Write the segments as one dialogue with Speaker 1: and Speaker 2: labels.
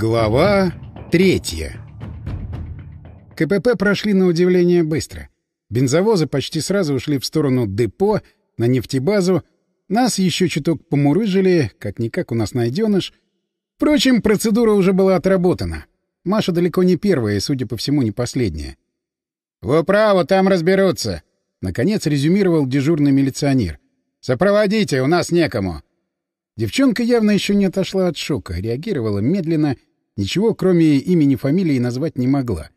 Speaker 1: Глава третья КПП прошли на удивление быстро. Бензовозы почти сразу ушли в сторону депо, на нефтебазу. Нас еще чуток помурыжили, как-никак у нас найденыш. Впрочем, процедура уже была отработана. Маша далеко не первая и, судя по всему, не последняя. «Вы право, там разберутся!» — наконец резюмировал дежурный милиционер. «Сопроводите, у нас некому!» Девчонка явно еще не отошла от шока, реагировала медленно, ничего кроме имени фамилии назвать не могла.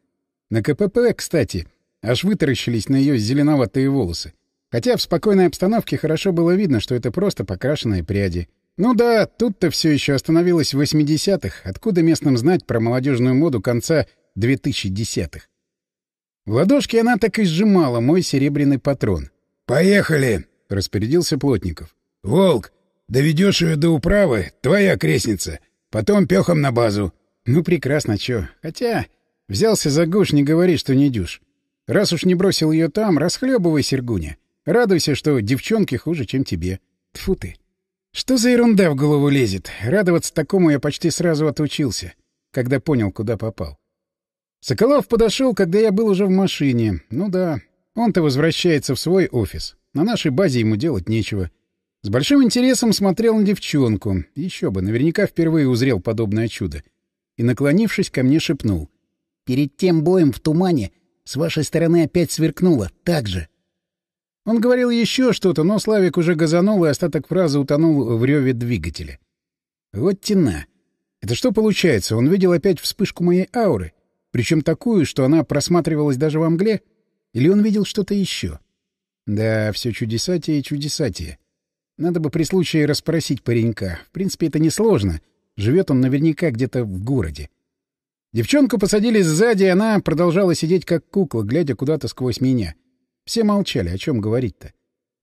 Speaker 1: На КПП, кстати, аж вытаращились на ее зеленоватые волосы. Хотя в спокойной обстановке хорошо было видно, что это просто покрашенные пряди. Ну да, тут-то все еще остановилось в 80-х, откуда местным знать про молодежную моду конца 2010-х. В ладошке она так и сжимала мой серебряный патрон.
Speaker 2: «Поехали!»
Speaker 1: — распорядился Плотников.
Speaker 2: «Волк, Доведешь ее до управы, твоя крестница. Потом пехом на базу.
Speaker 1: Ну, прекрасно, чё. Хотя, взялся за гуш, не говори, что не дюшь. Раз уж не бросил ее там, расхлебывай, Сергуня. Радуйся, что девчонки хуже, чем тебе. Тфу ты. Что за ерунда в голову лезет? Радоваться такому я почти сразу отучился, когда понял, куда попал. Соколов подошел, когда я был уже в машине. Ну да, он-то возвращается в свой офис. На нашей базе ему делать нечего. С большим интересом смотрел на девчонку. Еще бы, наверняка впервые узрел подобное чудо. И, наклонившись, ко мне шепнул. «Перед тем боем в тумане с вашей стороны опять сверкнуло. Так же». Он говорил еще что-то, но Славик уже газанул, и остаток фразы утонул в реве двигателя. Вот тена. Это что получается? Он видел опять вспышку моей ауры? Причем такую, что она просматривалась даже во мгле? Или он видел что-то еще? Да, все чудесатие и чудесатие. Надо бы при случае расспросить паренька. В принципе, это несложно. Живет он наверняка где-то в городе. Девчонку посадили сзади, и она продолжала сидеть как кукла, глядя куда-то сквозь меня. Все молчали, о чем говорить-то.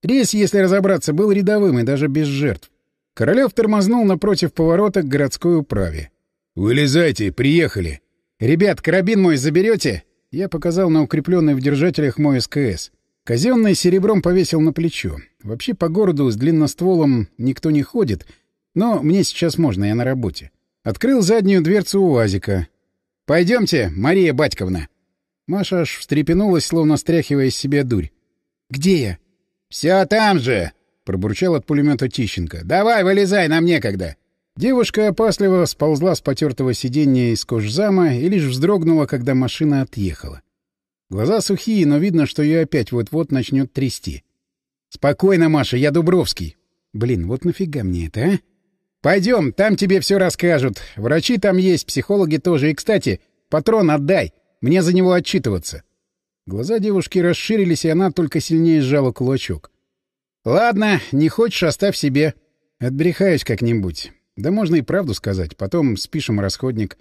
Speaker 1: Рейс, если разобраться, был рядовым и даже без жертв. Королев тормознул напротив поворота к городской управе.
Speaker 2: «Вылезайте, приехали!»
Speaker 1: «Ребят, карабин мой заберете?» Я показал на укрепленный в держателях мой СКС. Казенный серебром повесил на плечо. Вообще по городу с длинностволом никто не ходит, но мне сейчас можно, я на работе. Открыл заднюю дверцу УАЗика. «Пойдемте, Мария Батьковна!» Маша аж встрепенулась, словно стряхивая из себя дурь. «Где я?» «Все там же!» — пробурчал от пулемета Тищенко. «Давай, вылезай, нам некогда!» Девушка опасливо сползла с потертого сиденья из кожзама и лишь вздрогнула, когда машина отъехала. Глаза сухие, но видно, что ее опять вот-вот начнет трясти. «Спокойно, Маша, я Дубровский». «Блин, вот нафига мне это, а?» «Пойдем, там тебе все расскажут. Врачи там есть, психологи тоже. И, кстати, патрон отдай. Мне за него отчитываться». Глаза девушки расширились, и она только сильнее сжала кулачок. «Ладно, не хочешь, оставь себе. Отбрехаюсь как-нибудь. Да можно и правду сказать. Потом спишем расходник.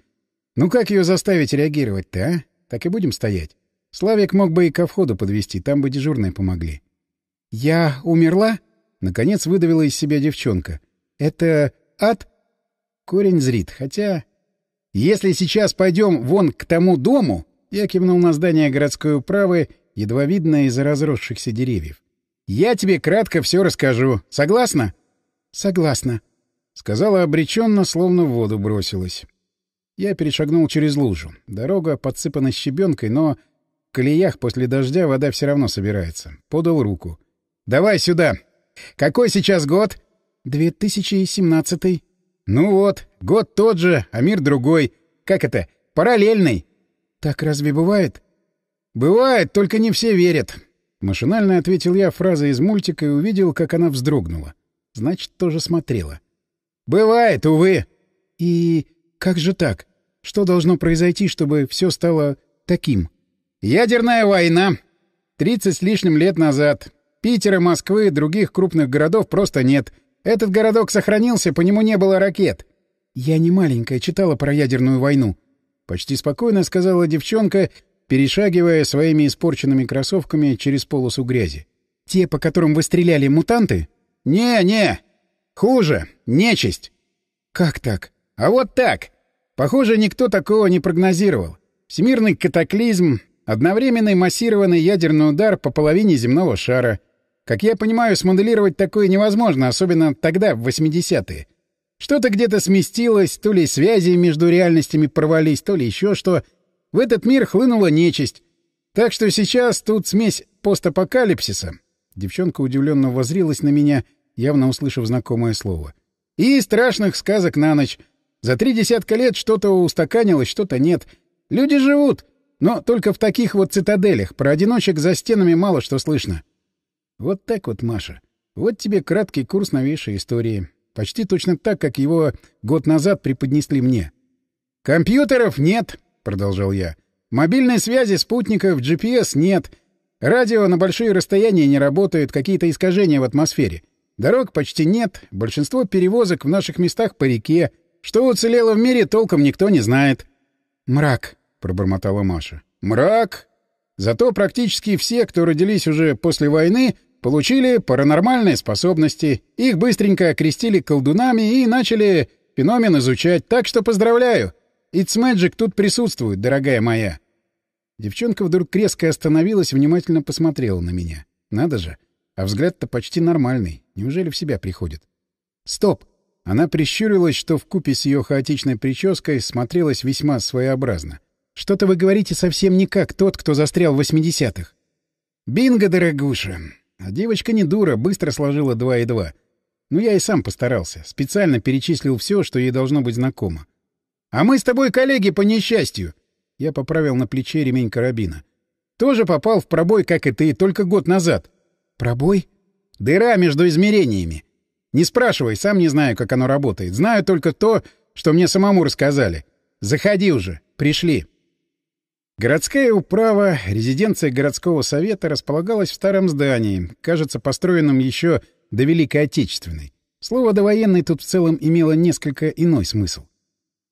Speaker 1: Ну как ее заставить реагировать-то, а? Так и будем стоять?» Славик мог бы и ко входу подвести, там бы дежурные помогли. «Я умерла?» — наконец выдавила из себя девчонка. «Это ад?» Корень зрит, хотя... «Если сейчас пойдем вон к тому дому...» Я кивнул на здание городской управы, едва видное из-за разросшихся деревьев. «Я тебе кратко все расскажу. Согласна?» «Согласна», — сказала обреченно, словно в воду бросилась. Я перешагнул через лужу. Дорога подсыпана щебенкой, но в колеях после дождя вода все равно собирается. Подал руку. «Давай сюда! Какой сейчас год?» «2017». «Ну вот, год тот же, а мир другой. Как это? Параллельный». «Так разве бывает?» «Бывает, только не все верят». Машинально ответил я фразой из мультика и увидел, как она вздрогнула. Значит, тоже смотрела. «Бывает, увы». «И как же так? Что должно произойти, чтобы все стало таким?» Ядерная война. Тридцать с лишним лет назад. Питера, Москвы, других крупных городов просто нет. Этот городок сохранился, по нему не было ракет. Я не маленькая, читала про ядерную войну. Почти спокойно сказала девчонка, перешагивая своими испорченными кроссовками через полосу грязи. Те, по которым вы стреляли, мутанты? Не-не. Хуже. Нечисть. Как так? А вот так. Похоже, никто такого не прогнозировал. Всемирный катаклизм, Одновременный массированный ядерный удар по половине земного шара. Как я понимаю, смоделировать такое невозможно, особенно тогда, в 80-е. Что-то где-то сместилось, то ли связи между реальностями порвались, то ли еще что. В этот мир хлынула нечисть. Так что сейчас тут смесь постапокалипсиса. Девчонка удивленно возрилась на меня, явно услышав знакомое слово. И страшных сказок на ночь. За три десятка лет что-то устаканилось, что-то нет. Люди живут, но только в таких вот цитаделях. Про одиночек за стенами мало что слышно. Вот так вот, Маша. Вот тебе краткий курс новейшей истории. Почти точно так, как его год назад преподнесли мне. «Компьютеров нет», — продолжал я. «Мобильной связи, спутников, GPS нет. Радио на большие расстояния не работает, какие-то искажения в атмосфере. Дорог почти нет, большинство перевозок в наших местах по реке. Что уцелело в мире, толком никто не знает». «Мрак», — пробормотала Маша. «Мрак. Зато практически все, кто родились уже после войны, получили паранормальные способности. Их быстренько окрестили колдунами и начали феномен изучать. Так что поздравляю. It's Magic тут присутствует, дорогая моя». Девчонка вдруг резко остановилась, внимательно посмотрела на меня. Надо же. А взгляд-то почти нормальный. Неужели в себя приходит? «Стоп!» Она прищурилась, что в купе с ее хаотичной прической смотрелась весьма своеобразно. Что-то вы говорите совсем не как тот, кто застрял в восьмидесятых. Бинго, дорогуша. А девочка не дура, быстро сложила два и два. Ну, я и сам постарался. Специально перечислил все, что ей должно быть знакомо. А мы с тобой коллеги по несчастью. Я поправил на плече ремень карабина. Тоже попал в пробой, как и ты, только год назад. Пробой? Дыра между измерениями. Не спрашивай, сам не знаю, как оно работает. Знаю только то, что мне самому рассказали. Заходи уже. Пришли. Городская управа, резиденция городского совета располагалась в старом здании, кажется, построенном еще до Великой Отечественной. Слово «довоенный» тут в целом имело несколько иной смысл.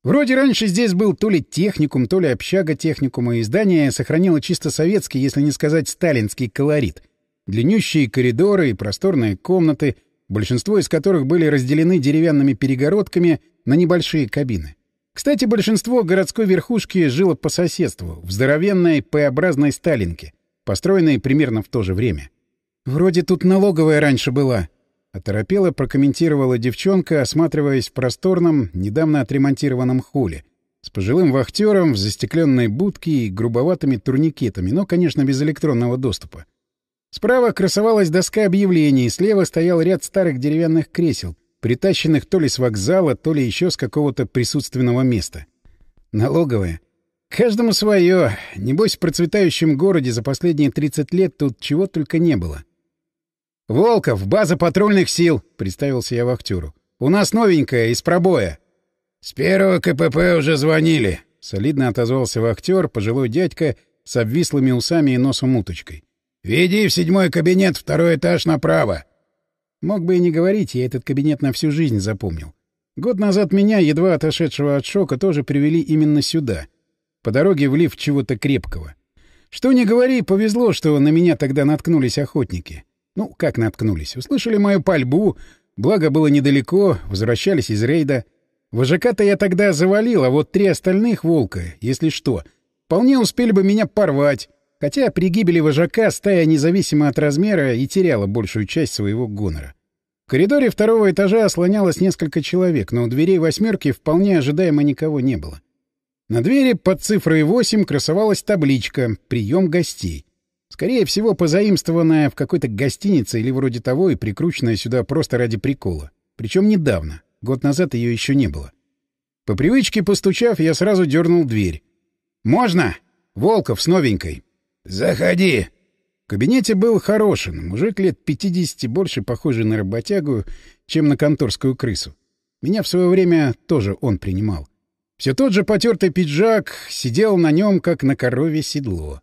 Speaker 1: Вроде раньше здесь был то ли техникум, то ли общага техникума, и здание сохранило чисто советский, если не сказать сталинский колорит. Длиннющие коридоры и просторные комнаты, большинство из которых были разделены деревянными перегородками на небольшие кабины. Кстати, большинство городской верхушки жило по соседству, в здоровенной П-образной Сталинке, построенной примерно в то же время. «Вроде тут налоговая раньше была», — оторопела прокомментировала девчонка, осматриваясь в просторном, недавно отремонтированном холле, с пожилым вахтером в застекленной будке и грубоватыми турникетами, но, конечно, без электронного доступа. Справа красовалась доска объявлений, слева стоял ряд старых деревянных кресел — притащенных то ли с вокзала, то ли еще с какого-то присутственного места. Налоговая. Каждому свое. Небось, в процветающем городе за последние 30 лет тут чего только не было. «Волков, база патрульных сил!» — представился я вахтеру. «У нас новенькая, из пробоя». «С первого КПП уже звонили», — солидно отозвался вахтер, пожилой дядька с обвислыми усами и носом уточкой. «Веди в седьмой кабинет, второй этаж направо. Мог бы и не говорить, я этот кабинет на всю жизнь запомнил. Год назад меня, едва отошедшего от шока, тоже привели именно сюда. По дороге влив чего-то крепкого. Что не говори, повезло, что на меня тогда наткнулись охотники. Ну, как наткнулись? Услышали мою пальбу, благо было недалеко, возвращались из рейда. Вожака-то я тогда завалил, а вот три остальных волка, если что, вполне успели бы меня порвать. Хотя при гибели вожака стая независимо от размера и теряла большую часть своего гонора. В коридоре второго этажа слонялось несколько человек, но у дверей «восьмерки» вполне ожидаемо никого не было. На двери под цифрой 8 красовалась табличка «Прием гостей». Скорее всего, позаимствованная в какой-то гостинице или вроде того и прикрученная сюда просто ради прикола. Причем недавно. Год назад ее еще не было. По привычке постучав, я сразу дернул дверь. «Можно?» «Волков с новенькой». «Заходи!» В кабинете был хорошин, мужик лет 50, больше похожий на работягу, чем на конторскую крысу. Меня в свое время тоже он принимал. Все тот же потертый пиджак сидел на нем, как на корове седло.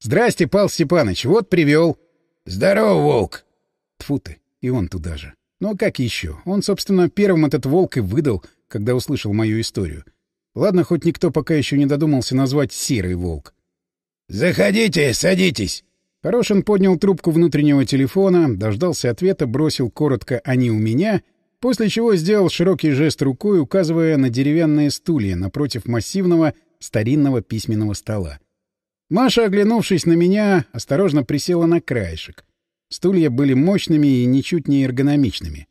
Speaker 1: «Здрасте, Пал Степаныч, вот привел». «Здорово, волк!» Тфу ты, и он туда же. Ну а как еще? Он, собственно, первым этот волк и выдал, когда услышал мою историю. Ладно, хоть никто пока еще не додумался назвать «серый волк». «Заходите, садитесь!» Хорошин поднял трубку внутреннего телефона, дождался ответа, бросил коротко «они у меня», после чего сделал широкий жест рукой, указывая на деревянные стулья напротив массивного старинного письменного стола. Маша, оглянувшись на меня, осторожно присела на краешек. Стулья были мощными и ничуть не эргономичными.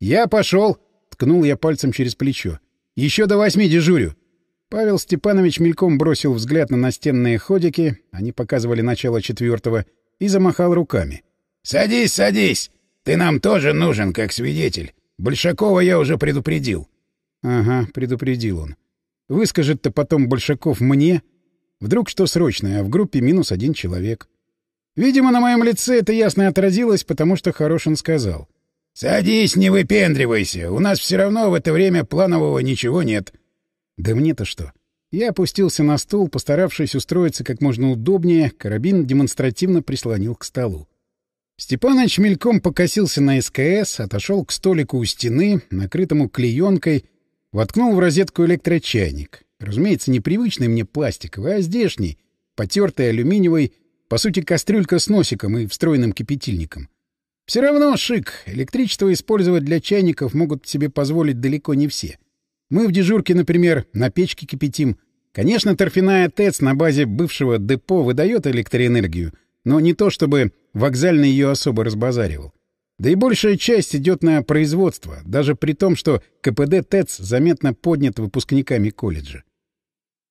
Speaker 1: «Я пошел!» — Ткнул я пальцем через плечо. «Еще до восьми дежурю!» Павел Степанович мельком бросил взгляд на настенные ходики, они показывали начало четвертого, и замахал руками.
Speaker 2: «Садись, садись! Ты нам тоже нужен, как свидетель. Большакова я уже предупредил».
Speaker 1: «Ага, предупредил он. Выскажет-то потом Большаков мне. Вдруг что срочное, а в группе минус один человек. Видимо, на моем лице это ясно отразилось, потому что Хорошин сказал.
Speaker 2: «Садись, не выпендривайся. У нас все равно в это время планового ничего нет».
Speaker 1: «Да мне-то что?» Я опустился на стул, постаравшись устроиться как можно удобнее, карабин демонстративно прислонил к столу. Степаныч мельком покосился на СКС, отошел к столику у стены, накрытому клеенкой, воткнул в розетку электрочайник. Разумеется, непривычный мне пластиковый, а здешний, потертый алюминиевый, по сути, кастрюлька с носиком и встроенным кипятильником. Все равно шик. Электричество использовать для чайников могут себе позволить далеко не все. Мы в дежурке, например, на печке кипятим. Конечно, торфяная ТЭЦ на базе бывшего депо выдает электроэнергию, но не то чтобы вокзальный ее особо разбазаривал. Да и большая часть идет на производство, даже при том, что КПД ТЭЦ заметно поднят выпускниками колледжа.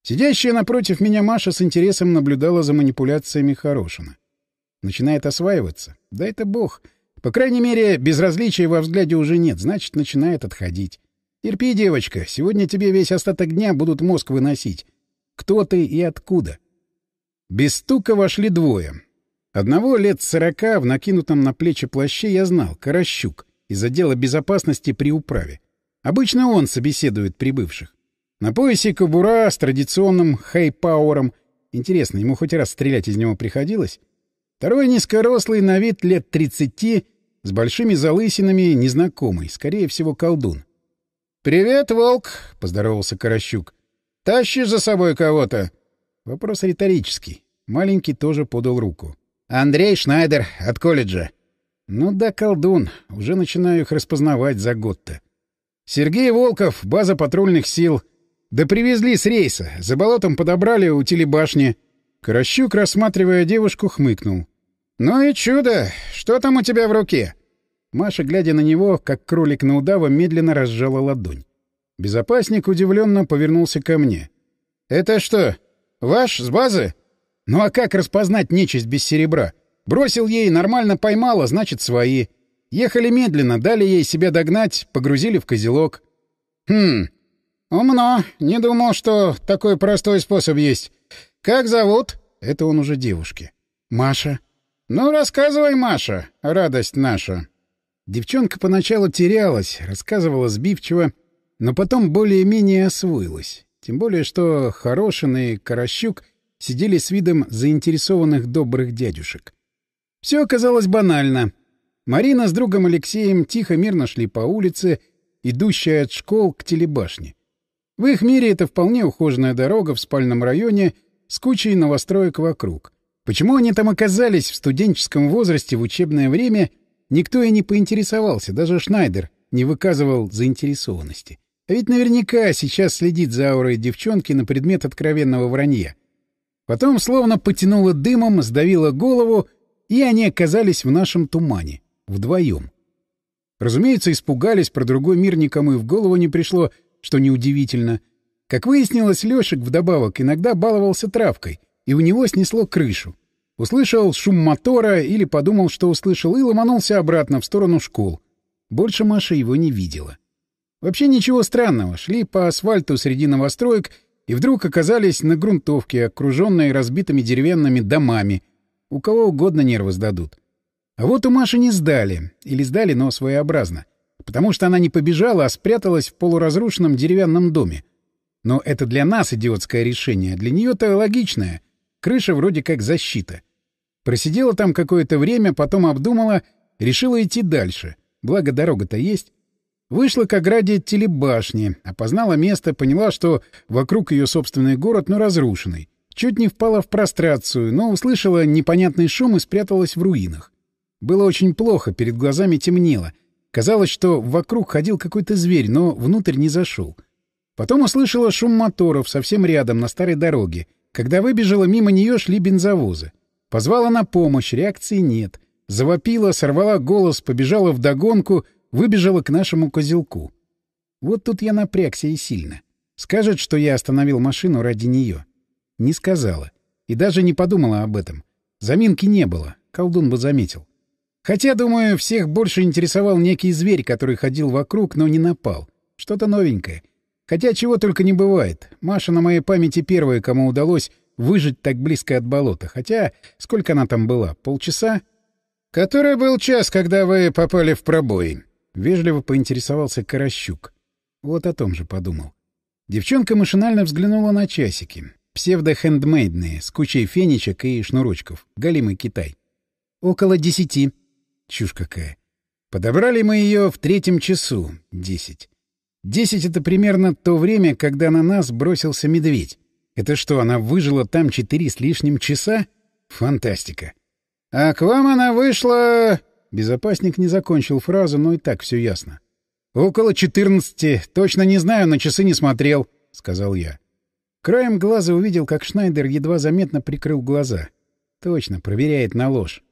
Speaker 1: Сидящая напротив меня Маша с интересом наблюдала за манипуляциями Хорошина. Начинает осваиваться? Да это бог. По крайней мере, безразличия во взгляде уже нет, значит, начинает отходить. Терпи, девочка, сегодня тебе весь остаток дня будут мозг выносить. Кто ты и откуда? Без стука вошли двое. Одного лет сорока в накинутом на плечи плаще я знал, Каращук, из отдела безопасности при управе. Обычно он собеседует прибывших. На поясе кобура с традиционным хей-пауэром. Интересно, ему хоть раз стрелять из него приходилось? Второй низкорослый, на вид лет тридцати, с большими залысинами, незнакомый, скорее всего, колдун. «Привет, волк!» — поздоровался Каращук. «Тащишь за собой кого-то?» Вопрос риторический. Маленький тоже подал руку. Андрей Шнайдер от колледжа. Ну да, колдун. Уже начинаю их распознавать за год-то. Сергей Волков, база патрульных сил. Да привезли с рейса. За болотом подобрали у телебашни. Каращук, рассматривая девушку, хмыкнул. «Ну и чудо! Что там у тебя в руке?» Маша, глядя на него, как кролик на удава, медленно разжала ладонь. Безопасник удивленно повернулся ко мне. «Это что, ваш с базы?» Ну а как распознать нечисть без серебра? Бросил ей, нормально поймала, значит, свои. Ехали медленно, дали ей себя догнать, погрузили в козелок. Хм, умно. Не думал, что такой простой способ есть. Как зовут? Это он уже девушки. Маша. Ну, рассказывай, Маша, радость наша. Девчонка поначалу терялась, рассказывала сбивчиво, но потом более-менее освоилась. Тем более, что Хорошин и Каращук сидели с видом заинтересованных добрых дядюшек. Все оказалось банально. Марина с другом Алексеем тихо-мирно шли по улице, идущей от школ к телебашне. В их мире это вполне ухоженная дорога в спальном районе с кучей новостроек вокруг. Почему они там оказались в студенческом возрасте в учебное время, никто и не поинтересовался, даже Шнайдер не выказывал заинтересованности. А ведь наверняка сейчас следит за аурой девчонки на предмет откровенного вранья. Потом словно потянуло дымом, сдавило голову, и они оказались в нашем тумане. Вдвоем. Разумеется, испугались, про другой мир никому и в голову не пришло, что неудивительно. Как выяснилось, Лёшек вдобавок иногда баловался травкой, и у него снесло крышу. Услышал шум мотора или подумал, что услышал, и ломанулся обратно в сторону школ. Больше Маша его не видела. Вообще ничего странного. Шли по асфальту среди новостроек и вдруг оказались на грунтовке, окруженной разбитыми деревянными домами. У кого угодно нервы сдадут. А вот у Маши не сдали. Или сдали, но своеобразно. Потому что она не побежала, а спряталась в полуразрушенном деревянном доме. Но это для нас идиотское решение, а для нее-то логичное. Крыша вроде как защита. Просидела там какое-то время, потом обдумала, решила идти дальше. Благо, дорога-то есть. Вышла к ограде телебашни, опознала место, поняла, что вокруг ее собственный город, но разрушенный. Чуть не впала в прострацию, но услышала непонятный шум и спряталась в руинах. Было очень плохо, перед глазами темнело. Казалось, что вокруг ходил какой-то зверь, но внутрь не зашел. Потом услышала шум моторов совсем рядом, на старой дороге. Когда выбежала, мимо нее шли бензовозы. Позвала на помощь, реакции нет. Завопила, сорвала голос, побежала вдогонку — выбежала к нашему козелку. Вот тут я напрягся и сильно. Скажет, что я остановил машину ради нее. Не сказала. И даже не подумала об этом. Заминки не было. Колдун бы заметил. Хотя, думаю, всех больше интересовал некий зверь, который ходил вокруг, но не напал. Что-то новенькое. Хотя чего только не бывает. Маша на моей памяти первая, кому удалось выжить так близко от болота. Хотя сколько она там была? Полчаса? Который был час, когда вы попали в пробой. Вежливо поинтересовался Каращук. Вот о том же подумал. Девчонка машинально взглянула на часики. Псевдо-хендмейдные, с кучей фенечек и шнурочков. Галимый Китай. Около десяти. Чушь какая. Подобрали мы ее в третьем часу. Десять. Десять — это примерно то время, когда на нас бросился медведь. Это что, она выжила там четыре с лишним часа? Фантастика. А к вам она вышла... Безопасник не закончил фразу, но и так все ясно. «Около четырнадцати. Точно не знаю, на часы не смотрел», — сказал я. Краем глаза увидел, как Шнайдер едва заметно прикрыл глаза. Точно, проверяет на ложь.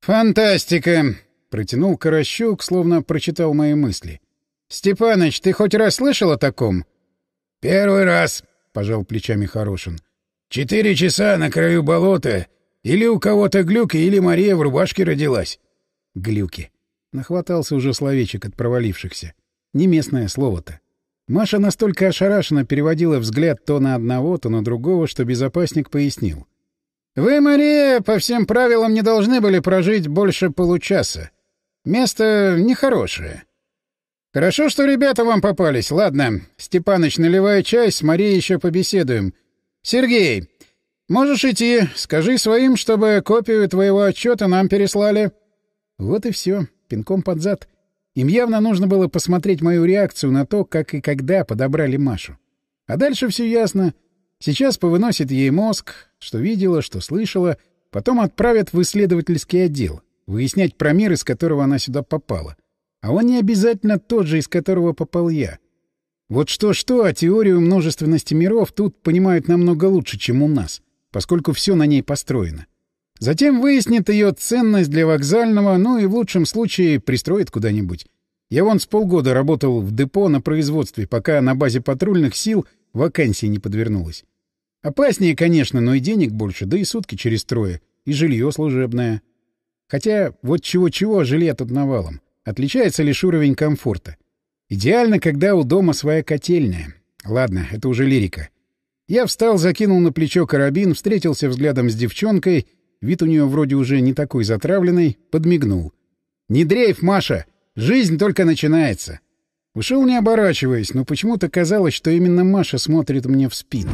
Speaker 1: «Фантастика!» — протянул Каращук, словно прочитал мои мысли. «Степаныч, ты хоть раз слышал о таком?»
Speaker 2: «Первый раз», — пожал плечами Хорошин. «Четыре часа на краю болота. Или у кого-то глюки, или Мария в рубашке родилась».
Speaker 1: «Глюки». Нахватался уже словечек от провалившихся. Не местное слово-то. Маша настолько ошарашенно переводила взгляд то на одного, то на другого, что безопасник пояснил. «Вы, Мария, по всем правилам не должны были прожить больше получаса. Место нехорошее. Хорошо, что ребята вам попались. Ладно, Степаныч, наливай чай, с Марией еще побеседуем. Сергей, можешь идти. Скажи своим, чтобы копию твоего отчета нам переслали». Вот и все пинком под зад. Им явно нужно было посмотреть мою реакцию на то, как и когда подобрали Машу. А дальше все ясно. Сейчас повыносит ей мозг, что видела, что слышала, потом отправят в исследовательский отдел, выяснять про мир, из которого она сюда попала. А он не обязательно тот же, из которого попал я. Вот что-что, а теорию множественности миров тут понимают намного лучше, чем у нас, поскольку все на ней построено. Затем выяснит ее ценность для вокзального, ну и в лучшем случае пристроит куда-нибудь. Я вон с полгода работал в депо на производстве, пока на базе патрульных сил вакансии не подвернулось. Опаснее, конечно, но и денег больше, да и сутки через трое, и жилье служебное. Хотя вот чего-чего, а жилья тут навалом. Отличается лишь уровень комфорта. Идеально, когда у дома своя котельная. Ладно, это уже лирика. Я встал, закинул на плечо карабин, встретился взглядом с девчонкой — вид у нее вроде уже не такой затравленный, подмигнул. «Не дрейф, Маша! Жизнь только начинается!» Ушел не оборачиваясь, но почему-то казалось, что именно Маша смотрит мне в спину.